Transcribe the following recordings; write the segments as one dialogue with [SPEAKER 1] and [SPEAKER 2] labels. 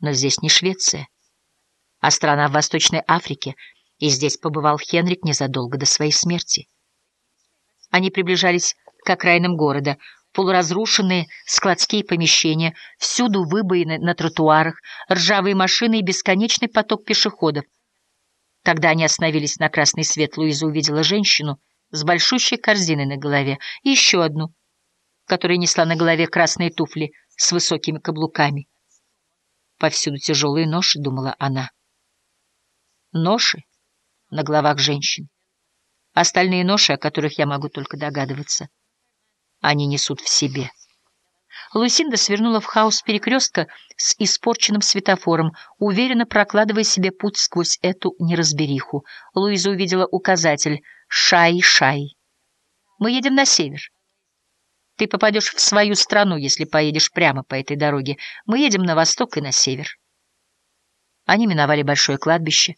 [SPEAKER 1] Но здесь не Швеция, а страна в Восточной Африке, и здесь побывал Хенрик незадолго до своей смерти. Они приближались к окраинам города, полуразрушенные складские помещения, всюду выбоины на тротуарах, ржавые машины и бесконечный поток пешеходов. Когда они остановились на красный свет, Луиза увидела женщину с большущей корзиной на голове и еще одну, которая несла на голове красные туфли с высокими каблуками. Повсюду тяжелые ноши, думала она. Ноши на головах женщин. Остальные ноши, о которых я могу только догадываться, они несут в себе. Лусинда свернула в хаос перекрестка с испорченным светофором, уверенно прокладывая себе путь сквозь эту неразбериху. Луиза увидела указатель «Шай-Шай». «Мы едем на север. Ты попадешь в свою страну, если поедешь прямо по этой дороге. Мы едем на восток и на север». Они миновали большое кладбище.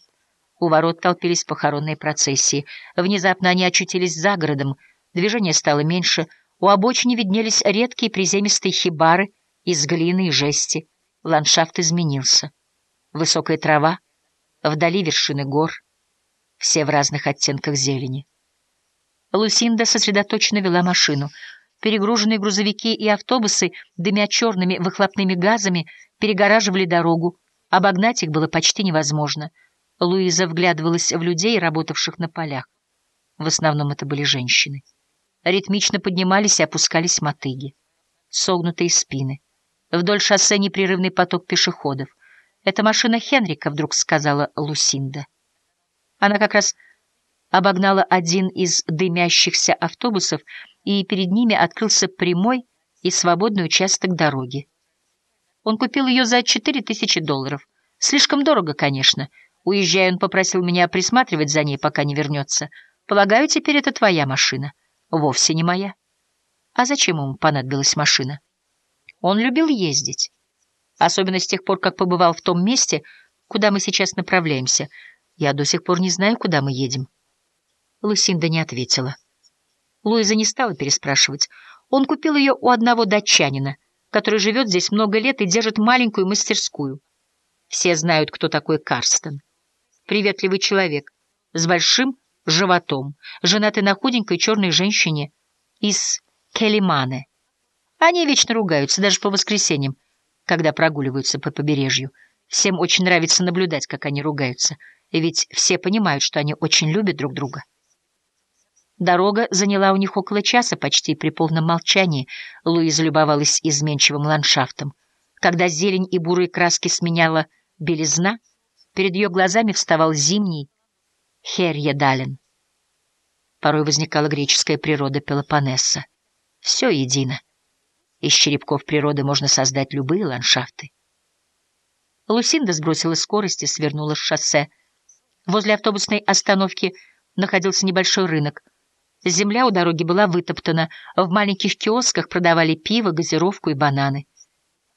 [SPEAKER 1] У ворот толпились похоронные процессии. Внезапно они очутились за городом. Движение стало меньше. У обочины виднелись редкие приземистые хибары из глины и жести. Ландшафт изменился. Высокая трава, вдали вершины гор, все в разных оттенках зелени. Лусинда сосредоточенно вела машину. Перегруженные грузовики и автобусы, дымя черными выхлопными газами, перегораживали дорогу. Обогнать их было почти невозможно — Луиза вглядывалась в людей, работавших на полях. В основном это были женщины. Ритмично поднимались и опускались мотыги. Согнутые спины. Вдоль шоссе непрерывный поток пешеходов. «Это машина Хенрика», — вдруг сказала Лусинда. Она как раз обогнала один из дымящихся автобусов, и перед ними открылся прямой и свободный участок дороги. Он купил ее за четыре тысячи долларов. Слишком дорого, конечно, — Уезжая, он попросил меня присматривать за ней, пока не вернется. Полагаю, теперь это твоя машина. Вовсе не моя. А зачем ему понадобилась машина? Он любил ездить. Особенно с тех пор, как побывал в том месте, куда мы сейчас направляемся. Я до сих пор не знаю, куда мы едем. Лусинда не ответила. Луиза не стала переспрашивать. Он купил ее у одного датчанина, который живет здесь много лет и держит маленькую мастерскую. Все знают, кто такой Карстен приветливый человек, с большим животом, женатый на худенькой черной женщине из Келиманы. Они вечно ругаются, даже по воскресеньям, когда прогуливаются по побережью. Всем очень нравится наблюдать, как они ругаются, ведь все понимают, что они очень любят друг друга. Дорога заняла у них около часа, почти при полном молчании. Луиза любовалась изменчивым ландшафтом. Когда зелень и бурые краски сменяла белизна, Перед ее глазами вставал зимний Херьедален. Порой возникала греческая природа Пелопоннеса. Все едино. Из черепков природы можно создать любые ландшафты. Лусинда сбросила скорость и свернула с шоссе. Возле автобусной остановки находился небольшой рынок. Земля у дороги была вытоптана, в маленьких киосках продавали пиво, газировку и бананы.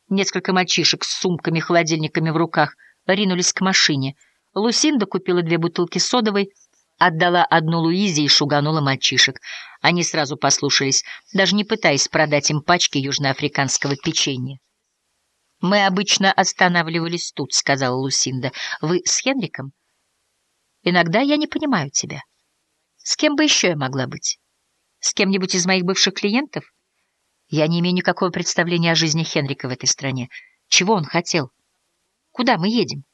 [SPEAKER 1] Несколько мальчишек с сумками-холодильниками в руках — ринулись к машине. Лусинда купила две бутылки содовой, отдала одну Луизе и шуганула мальчишек. Они сразу послушались, даже не пытаясь продать им пачки южноафриканского печенья. «Мы обычно останавливались тут», — сказала Лусинда. «Вы с Хенриком?» «Иногда я не понимаю тебя. С кем бы еще я могла быть? С кем-нибудь из моих бывших клиентов? Я не имею никакого представления о жизни Хенрика в этой стране. Чего он хотел?» Куда мы едем?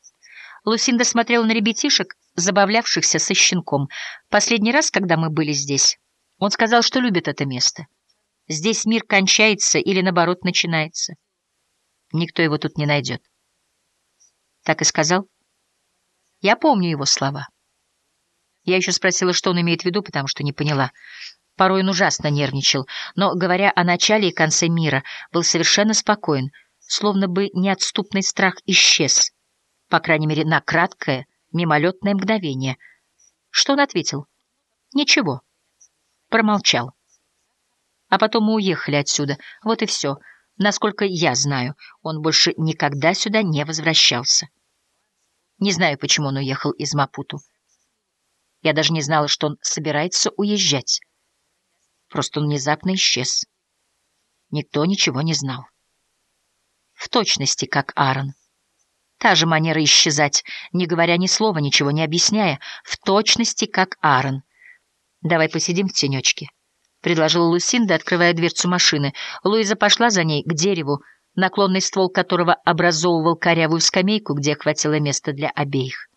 [SPEAKER 1] Лусинда смотрела на ребятишек, забавлявшихся со щенком. Последний раз, когда мы были здесь, он сказал, что любит это место. Здесь мир кончается или, наоборот, начинается. Никто его тут не найдет. Так и сказал. Я помню его слова. Я еще спросила, что он имеет в виду, потому что не поняла. Порой он ужасно нервничал, но, говоря о начале и конце мира, был совершенно спокоен — словно бы неотступный страх исчез, по крайней мере, на краткое, мимолетное мгновение. Что он ответил? Ничего. Промолчал. А потом мы уехали отсюда. Вот и все. Насколько я знаю, он больше никогда сюда не возвращался. Не знаю, почему он уехал из Мапуту. Я даже не знала, что он собирается уезжать. Просто он внезапно исчез. Никто ничего не знал в точности как Аарон. Та же манера исчезать, не говоря ни слова, ничего не объясняя, в точности, как Аарон. «Давай посидим в тенечке», — предложила Лусинда, открывая дверцу машины. Луиза пошла за ней к дереву, наклонный ствол которого образовывал корявую скамейку, где хватило места для обеих.